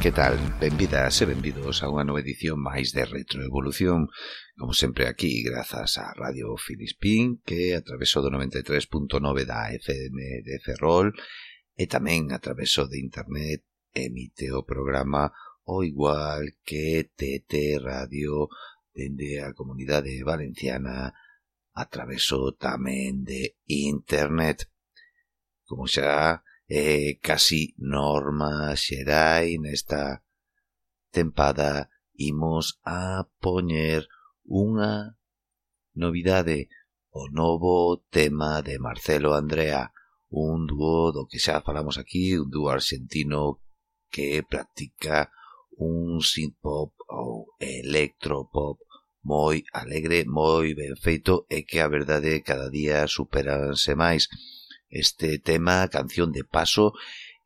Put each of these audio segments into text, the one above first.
Que tal? Benvidas e benvidos a unha nova edición máis de Retroevolución. Como sempre aquí, grazas a Radio Filispín Que atraveso do 93.9 da FM de Ferrol E tamén atraveso de internet emite o programa O igual que TT Radio Dende a comunidade valenciana. Atraveso tamén de internet. Como xa eh, casi norma xerai nesta tempada imos a poñer unha novidade, o novo tema de Marcelo Andrea, un dúo do que xa falamos aquí, un dúo argentino que practica un synth-pop ou electropop moi alegre, moi ben feito e que a verdade cada día superanse máis. Este tema, Canción de Paso,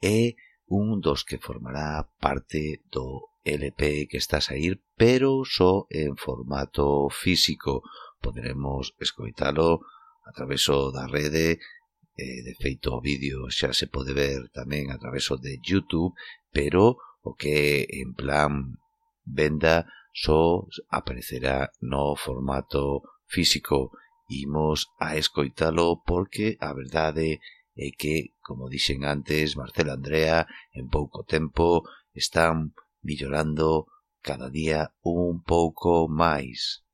é un dos que formará parte do LP que está a sair, pero só en formato físico. Poderemos escoitalo a traveso da rede, eh, de feito o vídeo xa se pode ver tamén a traveso de YouTube, pero o que en plan venda só aparecerá no formato físico. Imos a escoitalo porque a verdade é que, como dixen antes, Marcelo Andrea, en pouco tempo, están millorando cada día un pouco máis.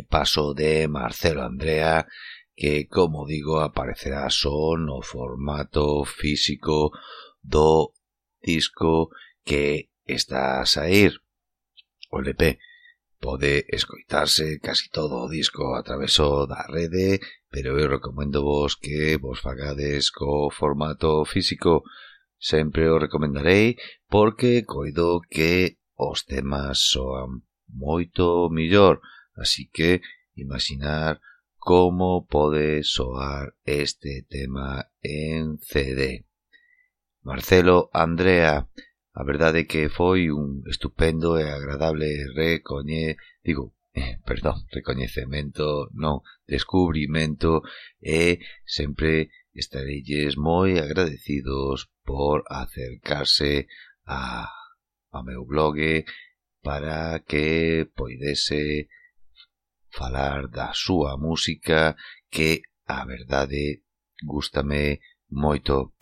de paso de Marcelo Andrea que, como digo, aparecerá só no formato físico do disco que está a sair. O LP pode escoitarse casi todo o disco a traveso da rede, pero eu recomendo vos que vos fagades co formato físico. Sempre o recomendarei porque coido que os temas soan moito millor. Así que imaginar como pode soar este tema en CD. Marcelo Andrea, a verdade que foi un estupendo e agradable recoñe, digo, eh, perdón, recoñecemento, non, descubrimento e sempre estarelles moi agradecidos por acercarse a, a meu blog para que poidese falar da súa música que, a verdade, gústame moito.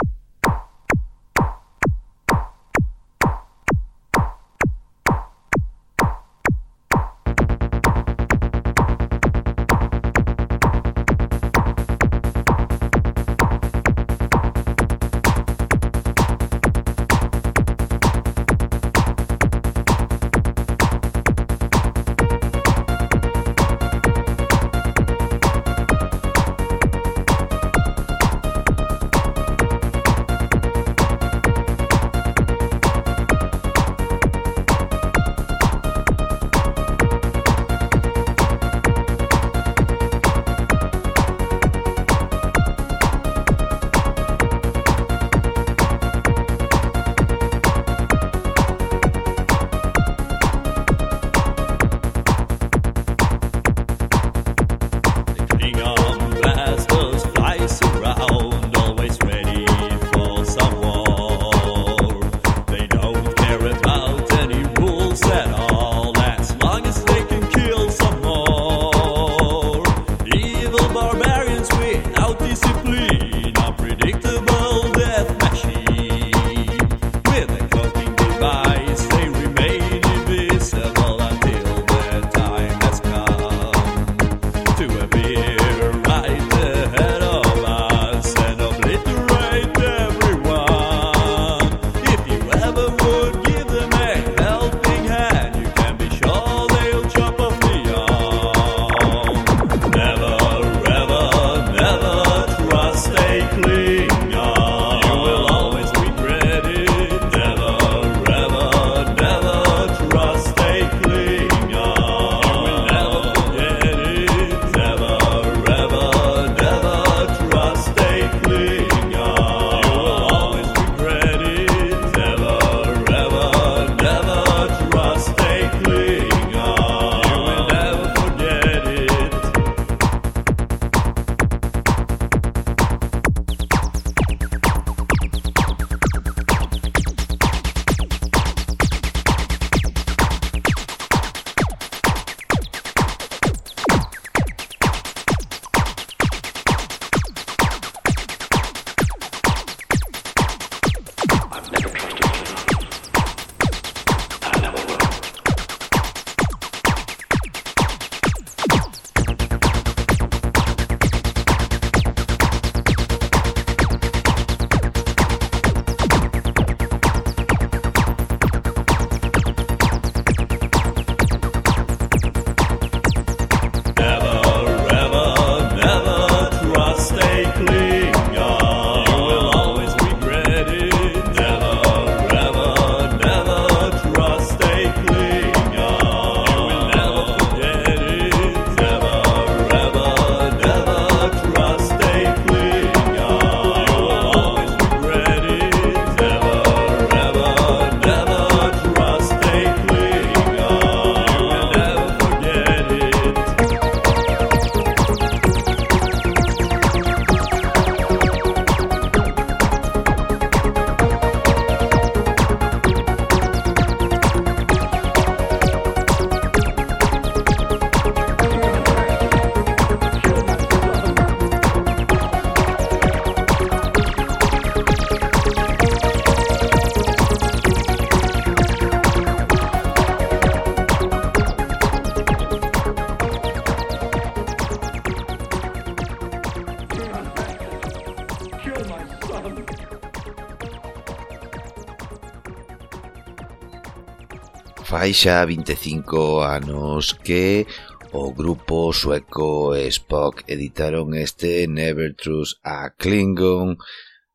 fai xa 25 anos que o grupo sueco Spock editaron este Never Trust a Klingon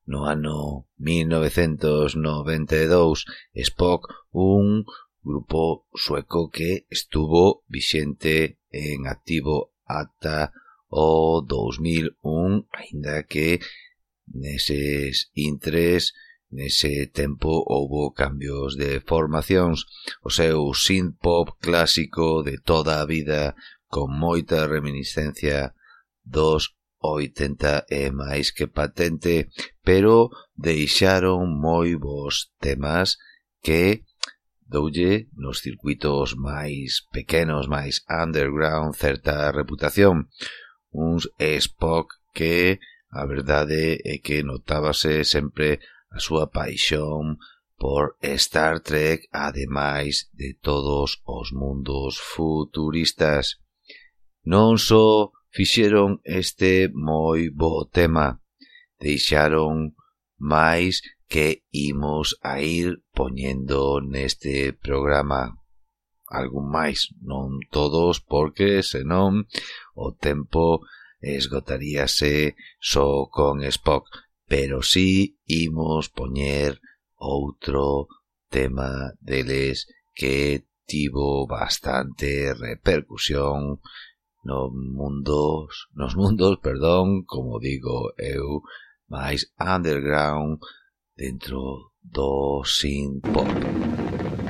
no ano 1992. Spock, un grupo sueco que estuvo vixente en activo ata o 2001, aínda que neses intres Nese tempo houbo cambios de formacións, o seu synth-pop clásico de toda a vida con moita reminiscencia dos 80 é máis que patente, pero deixaron moi bons temas que doulle nos circuitos máis pequenos, máis underground, certa reputación. Uns Spock que a verdade é que notábase sempre a súa paixón por Star Trek ademais de todos os mundos futuristas. Non só fixeron este moi bo tema, deixaron máis que imos a ir poñendo neste programa algún máis, non todos, porque senón o tempo esgotaríase só con Spock pero si sí imos poñer outro tema deles que tivo bastante repercusión no mundos, nos mundos, perdón, como digo eu, máis underground dentro do synth pop.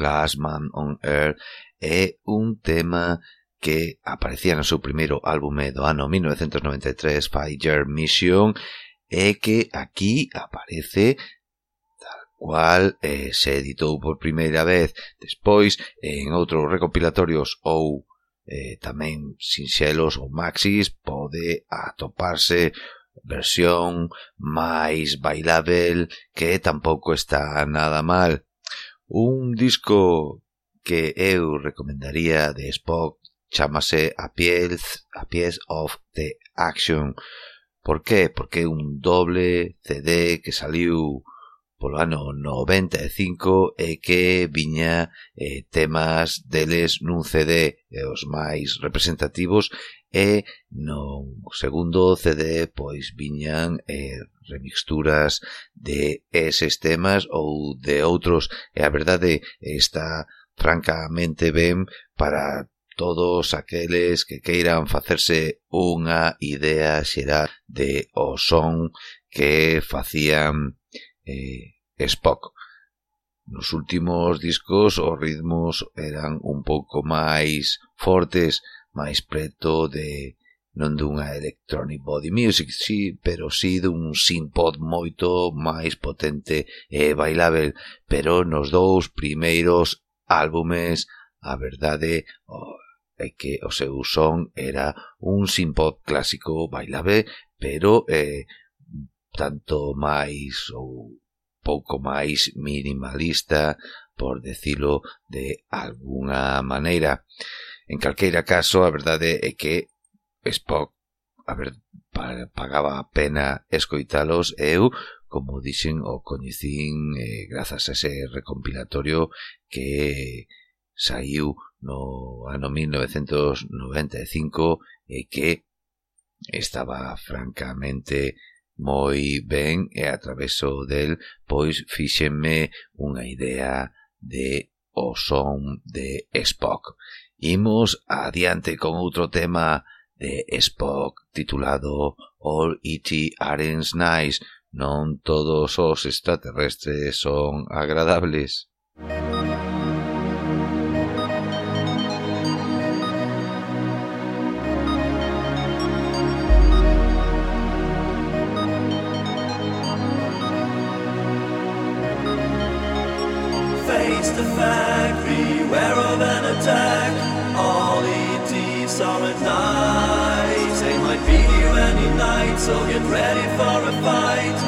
Last Man on Earth é un tema que aparecía no seu primeiro álbume do ano 1993, Fire Mission, é que aquí aparece tal cual eh, se editou por primeira vez despois en outros recopilatorios ou eh, tamén sinxelos ou maxis pode atoparse versión máis bailável que tampouco está nada mal. Un disco que eu recomendaría de Spock chamase A Piece, A Pies of the Action. Por qué? Porque é un doble CD que saliu polo ano 95 e que viña eh, temas deles nun CD e os máis representativos e no segundo CD pois viñan eh, remixturas de eses temas ou de outros e a verdade está francamente ben para todos aqueles que queiran facerse unha idea xeral de o son que facían eh, Spock. Nos últimos discos os ritmos eran un pouco máis fortes, máis preto de non dunha electronic body music, sí, pero sí dun synth-pop moito máis potente e bailável, pero nos dous primeiros álbumes, a verdade, oh, é que o seu son era un synth-pop clásico bailável, pero eh, tanto máis ou pouco máis minimalista, por decilo de alguna maneira. En calqueira caso, a verdade é que Spock a ver, pagaba a pena escoitalos e eu, como dixen, o coñecín eh, grazas a ese recompilatorio que saiu no ano 1995 e que estaba francamente moi ben e a traveso del pois fíxenme unha idea de o son de Spock. Imos adiante con outro tema de Spock titulado All E.T. Aren't Nice. Non todos os extraterrestres son agradables. So get ready for a fight.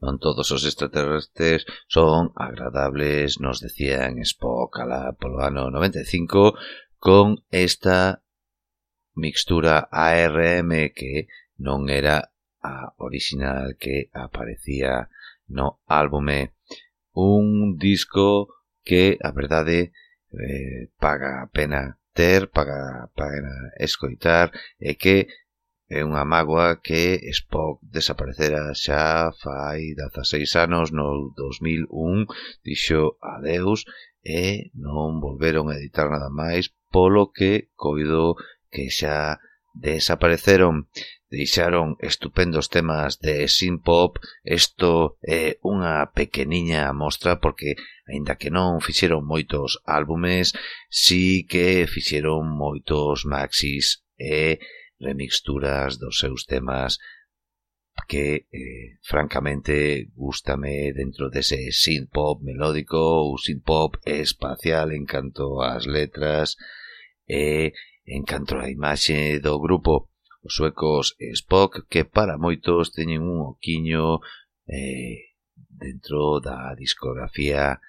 Non todos os extraterrestres son agradables, nos decían Spock alá polo ano 95, con esta mixtura ARM que non era a original que aparecía no álbume. Un disco que, a verdade, eh, paga a pena ter, paga, paga a pena escoitar, e que É unha mágoa que Spock desaparecera xa fai 16 anos no 2001, dixo adeus e non volveron a editar nada máis, polo que coido que xa desapareceron. Deixaron estupendos temas de synth-pop, isto é unha pequeniña mostra porque, aínda que non fixeron moitos álbumes, sí que fixeron moitos maxis e remixturas dos seus temas que, eh, francamente, gustame dentro dese synth-pop melódico ou synth-pop espacial en canto ás letras e en canto á imaxe do grupo. Os suecos Spock, que para moitos teñen un oquiño eh, dentro da discografía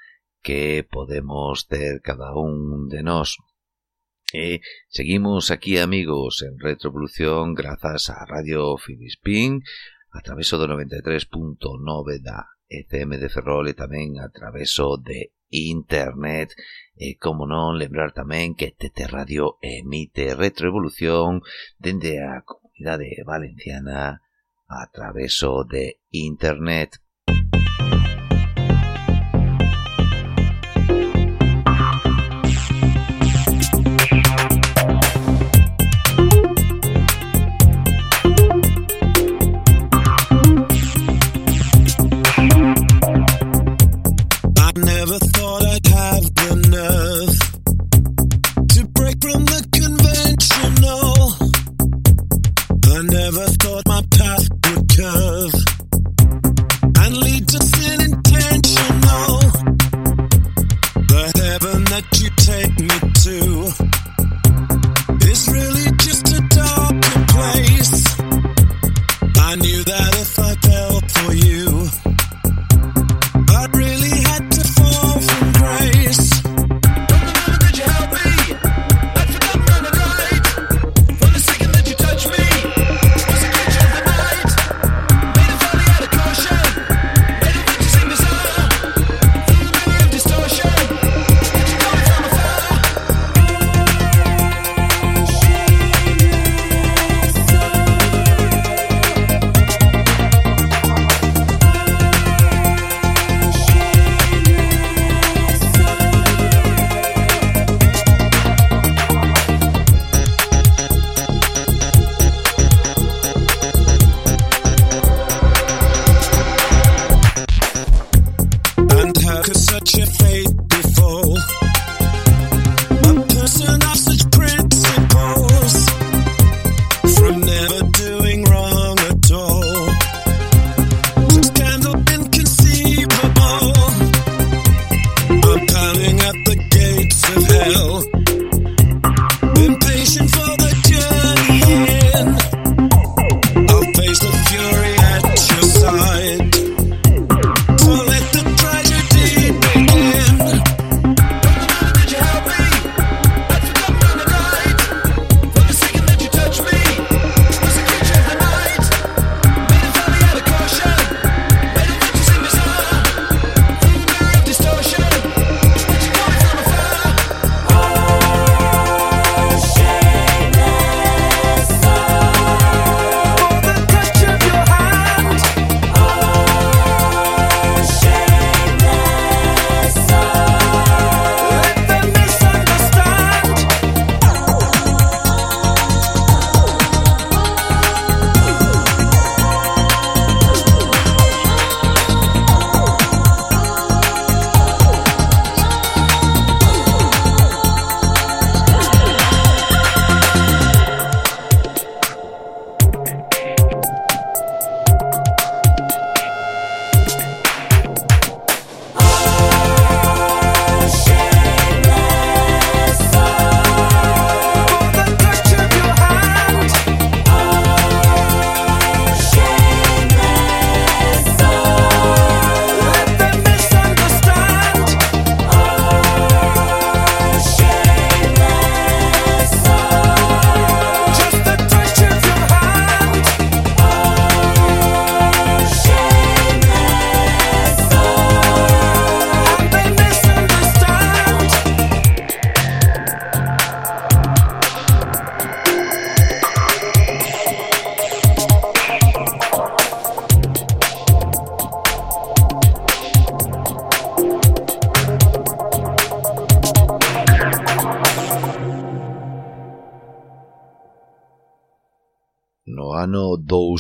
que podemos ter cada un de nós. E seguimos aquí, amigos, en Retrovolución, grazas a Radio Finispín, a traveso do 93.9 da FM de Ferrol e tamén a traveso de internet. E como non, lembrar tamén que TT Radio emite Retroevolución dende a comunidade valenciana a traveso de internet.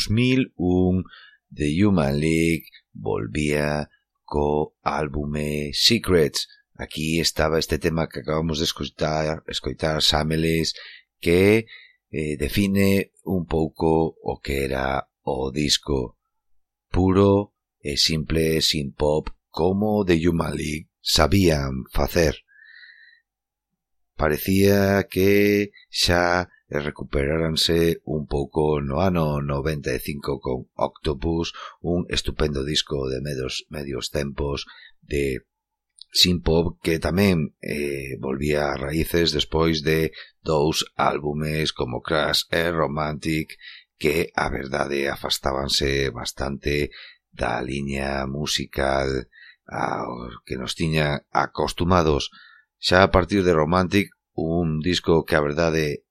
2001, The Human League volvía co álbume Secrets. Aquí estaba este tema que acabamos de escoitar, escoitar Sameles, que eh, define un pouco o que era o disco puro e simple sin pop como The Human League sabían facer. Parecía que xa e recuperáranse un pouco no ano 95 con Octopus, un estupendo disco de medios, medios tempos de synth-pop que tamén eh, volvía a raíces despois de dous álbumes como Crash e Romantic que a verdade afastábanse bastante da liña musical ao que nos tiña acostumados. Xa a partir de Romantic, un disco que a verdade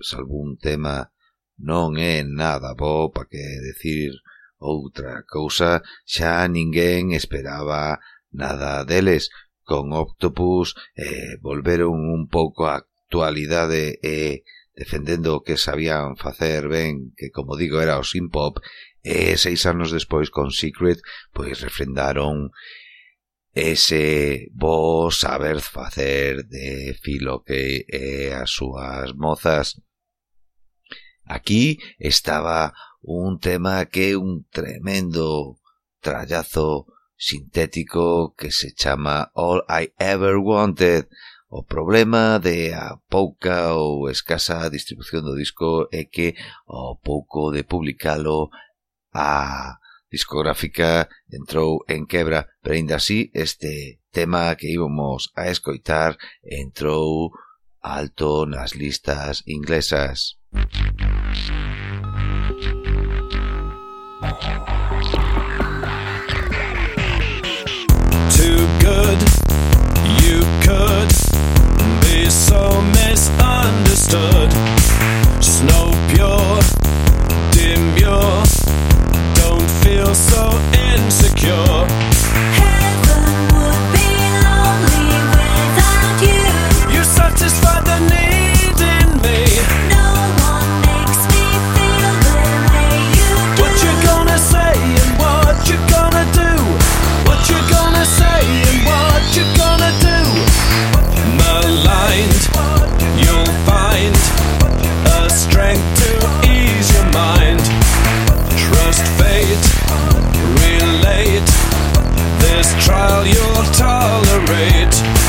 salvo un tema non é nada bo para que decir outra cousa, xa ninguén esperaba nada deles. Con Octopus eh, volveron un pouco a actualidade e eh, defendendo o que sabían facer ben, que como digo era o Simpop, e eh, seis anos despois con Secret, pois refrendaron ese bo saber facer de filo que é eh, as súas mozas. Aquí estaba un tema que un tremendo trallazo sintético que se chama All I Ever Wanted. O problema de a pouca ou escasa distribución do disco é que ao pouco de publicalo a discográfica entrou en quebra, pero ainda así este tema que íbamos a escoitar entrou alto nas listas inglesas. Too good, you could be so misunderstood. Snow pure, demure, don't feel so insecure. while you'll tolerate.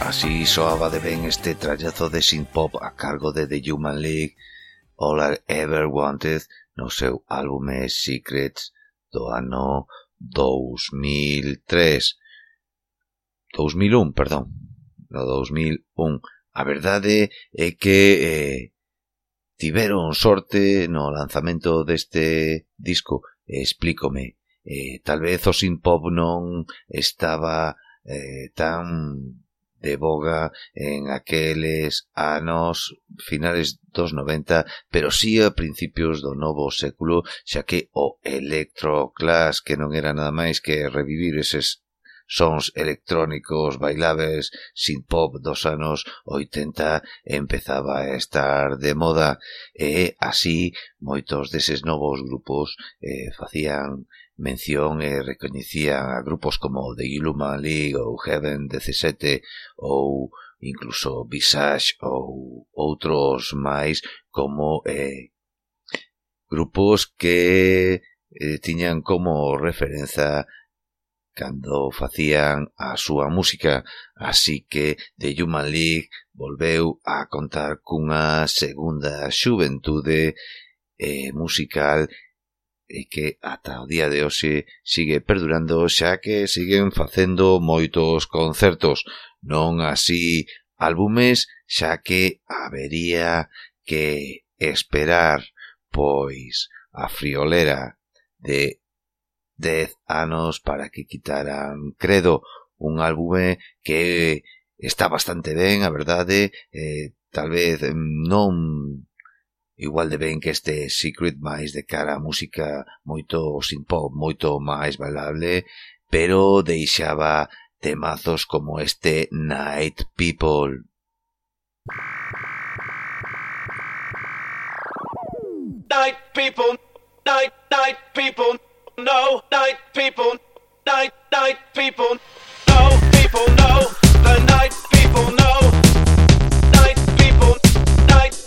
Así soaba de ben este trallazo de synth-pop a cargo de The Human League All I Ever Wanted no seu álbume Secrets do ano 2003. 2001, perdón. No 2001. A verdade é que eh, tiveron sorte no lanzamento deste disco. Explícome. Eh, tal vez o synth-pop non estaba eh, tan de boga en aqueles anos finales dos 90, pero sí a principios do novo século, xa que o electroclass, que non era nada máis que revivir eses sons electrónicos bailables sin pop dos anos 80 empezaba a estar de moda. E así moitos deses novos grupos eh, facían mención e recoñecía a grupos como The Illuman League ou Heaven 17 ou incluso Visage ou outros máis como eh, grupos que eh, tiñan como referenza cando facían a súa música, así que The Human League volveu a contar cunha segunda xuventude eh, musical e que ata o día de hoxe sigue perdurando xa que siguen facendo moitos concertos, non así álbumes, xa que habería que esperar pois a friolera de 10 anos para que quitaran Credo, un álbume que está bastante ben, a verdade, eh, tal vez mm, non igual de ben que este Secret máis de cara a música moito synth-pop, moito máis bailable, pero deixaba temazos como este Night People. Night people, night, night people, no, night people, night, night people, no, people, no, the night people, no, night people, night.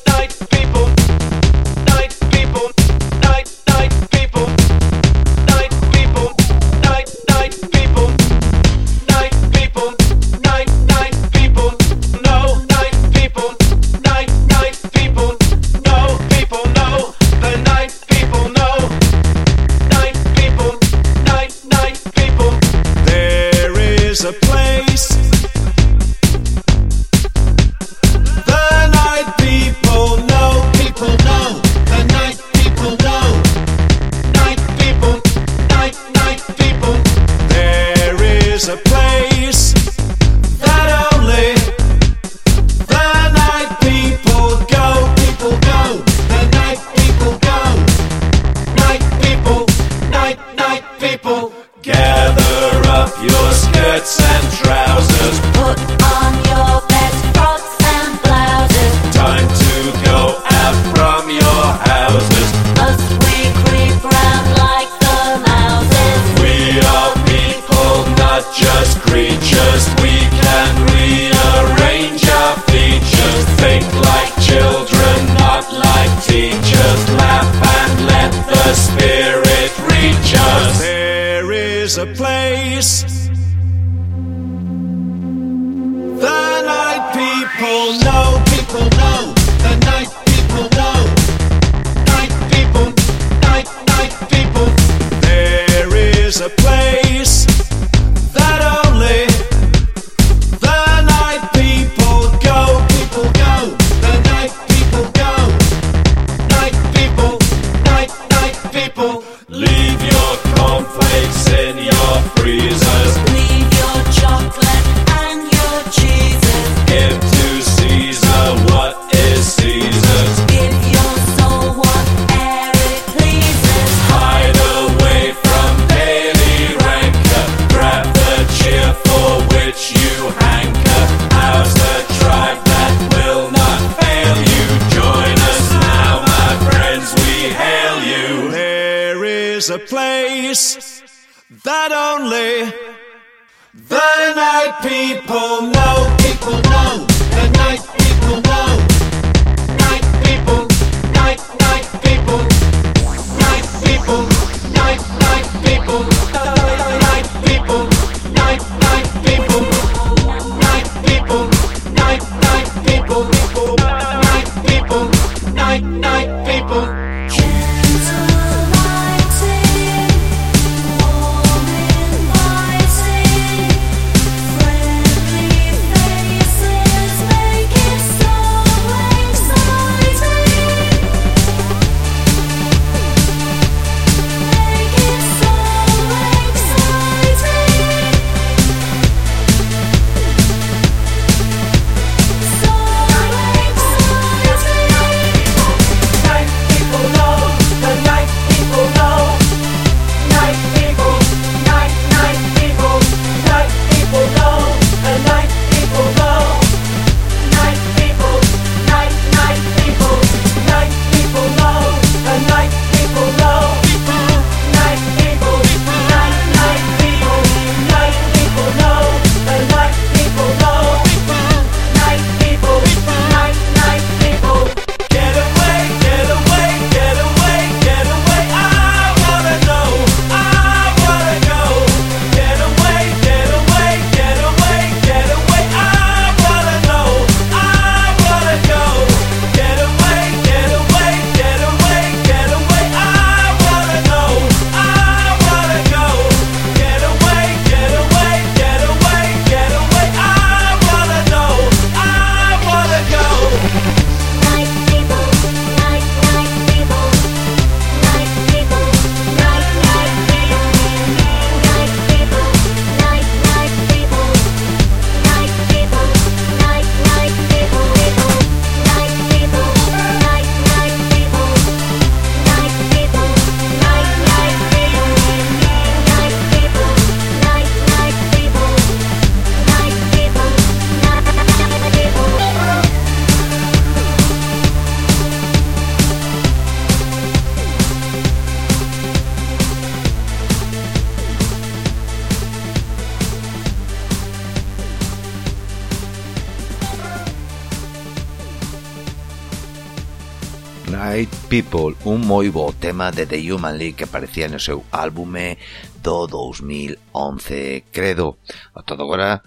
moi bo tema de The Human League que aparecía no seu álbume do 2011, credo. A todo agora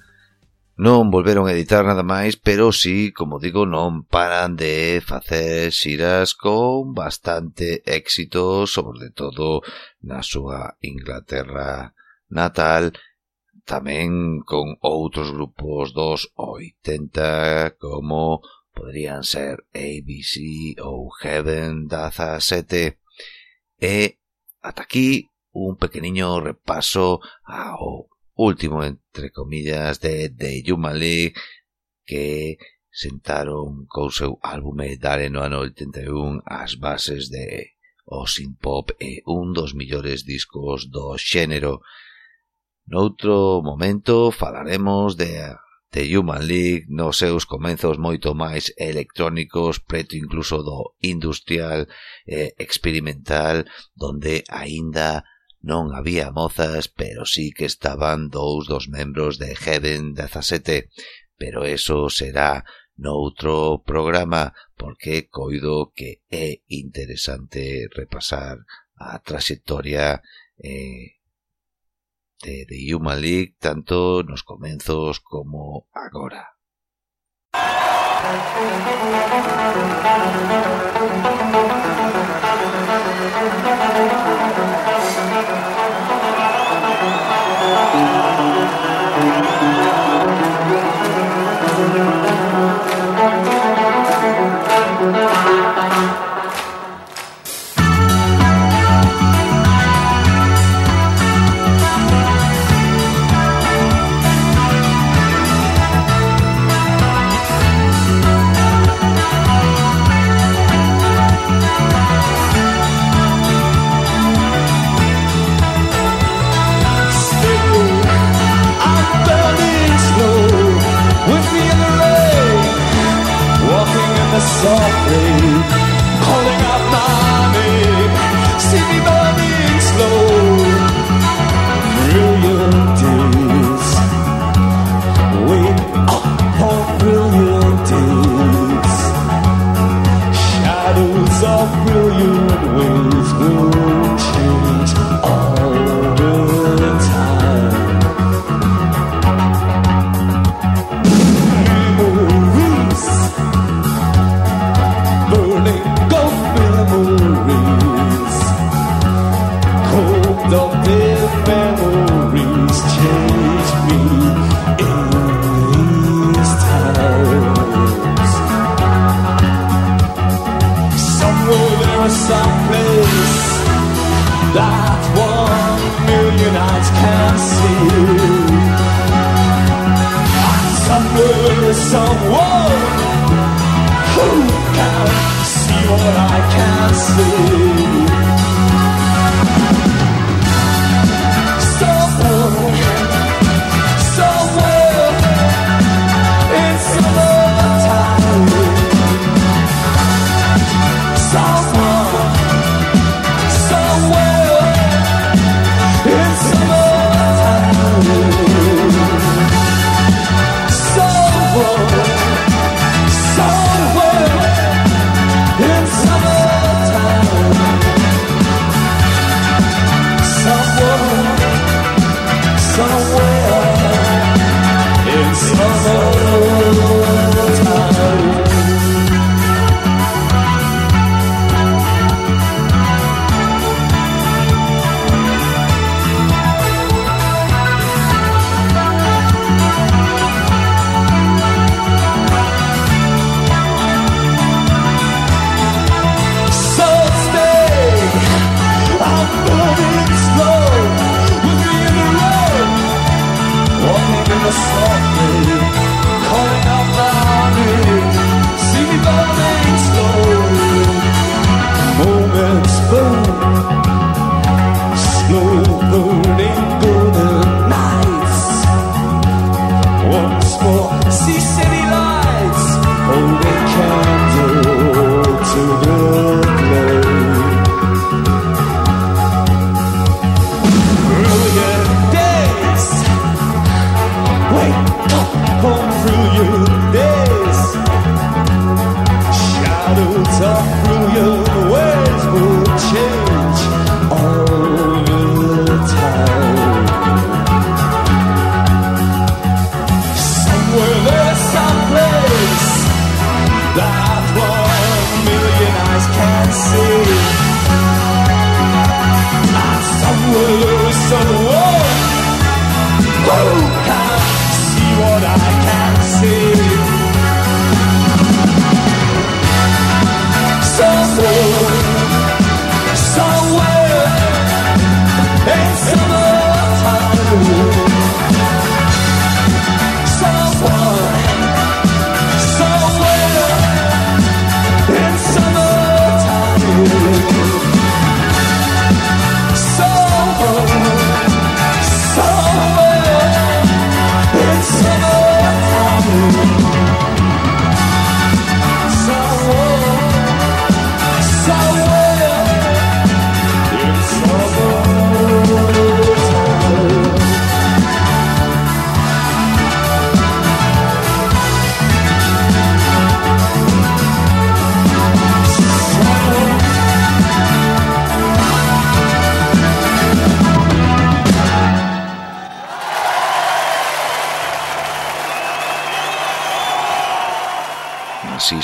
non volveron a editar nada máis, pero sí, como digo, non paran de facer xiras con bastante éxito, sobre todo na súa Inglaterra natal tamén con outros grupos dos 80 como Podrían ser ABC ou Heaven 17. E ata aquí un pequeniño repaso ao último, entre comillas, de The Human League que sentaron co seu álbume Dare no ano 81 as bases de o synth-pop e un dos millores discos do xénero. Noutro momento falaremos de The Human League nos seus comenzos moito máis electrónicos, preto incluso do industrial eh, experimental, donde aínda non había mozas, pero sí que estaban dous dos membros de Heaven 17. Pero eso será noutro programa, porque coido que é interesante repasar a trayectoria eh, de The Human League tanto nos comenzos como agora.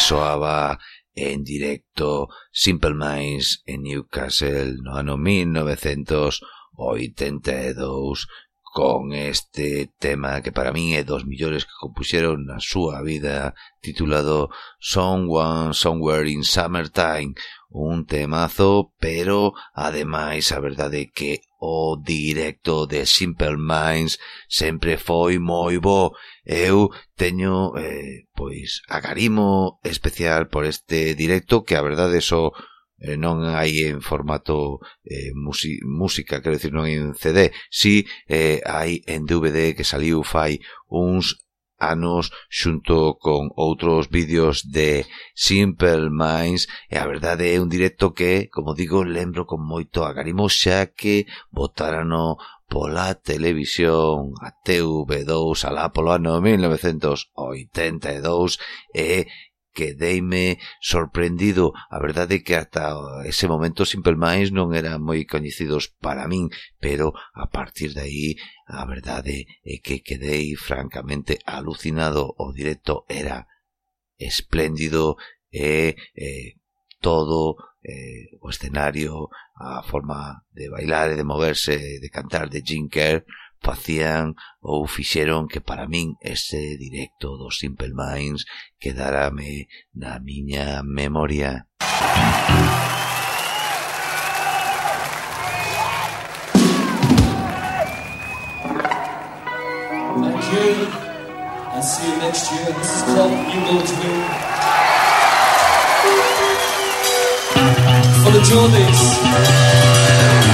soaba en directo Simple Minds en Newcastle no ano 1982 con este tema que para min é dos millores que compuxeron na súa vida titulado Someone Somewhere in Summertime. Un temazo pero ademais a verdade que o directo de Simple Minds sempre foi moi bo. Eu teño, eh, pois, agarimo especial por este directo que a verdade só eh, non hai en formato eh, música, quero dicir, non hai en CD, si eh, hai en DVD que saliu fai uns anos xunto con outros vídeos de Simple Minds e a verdade é un directo que, como digo, lembro con moito agarimo xa que botarano pola televisión a TV2 alá polo ano 1982 e quedeime sorprendido. A verdade é que ata ese momento Simple Minds non eran moi coñecidos para min, pero a partir de aí a verdade é que quedei francamente alucinado. O directo era espléndido e, e todo eh, o escenario, a forma de bailar e de moverse, de cantar de Jim Kerr, facían ou fixeron que para min ese directo dos Simple Minds quedarame na miña memoria. Thank you, and see you next year. This is called New Gold's For the Jordies.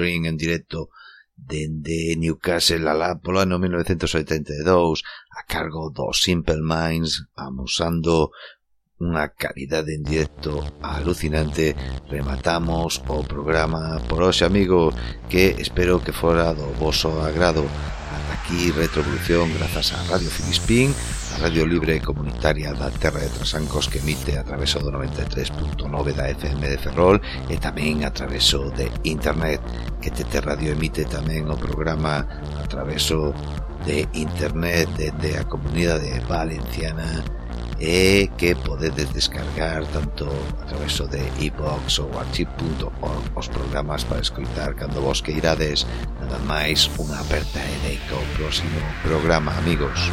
Ring en directo dende Newcastle alá polo ano 1982 a cargo dos Simple Minds amosando unha calidade en directo alucinante. Rematamos o programa por hoxe amigo que espero que fora do vosso agrado. Ata aquí Retrovolución grazas a Radio Filispín, a radio libre comunitaria da Terra de Trasancos que emite a traveso do 93.9 da FM de Ferrol e tamén a traveso de Internet que TT Radio emite tamén o programa a traveso de Internet de a comunidade valenciana e que podedes descargar tanto a través de iBox e ou archive.org os programas para escoitar cando vos queirades. Nada máis, unha aperta e deica o próximo programa, amigos.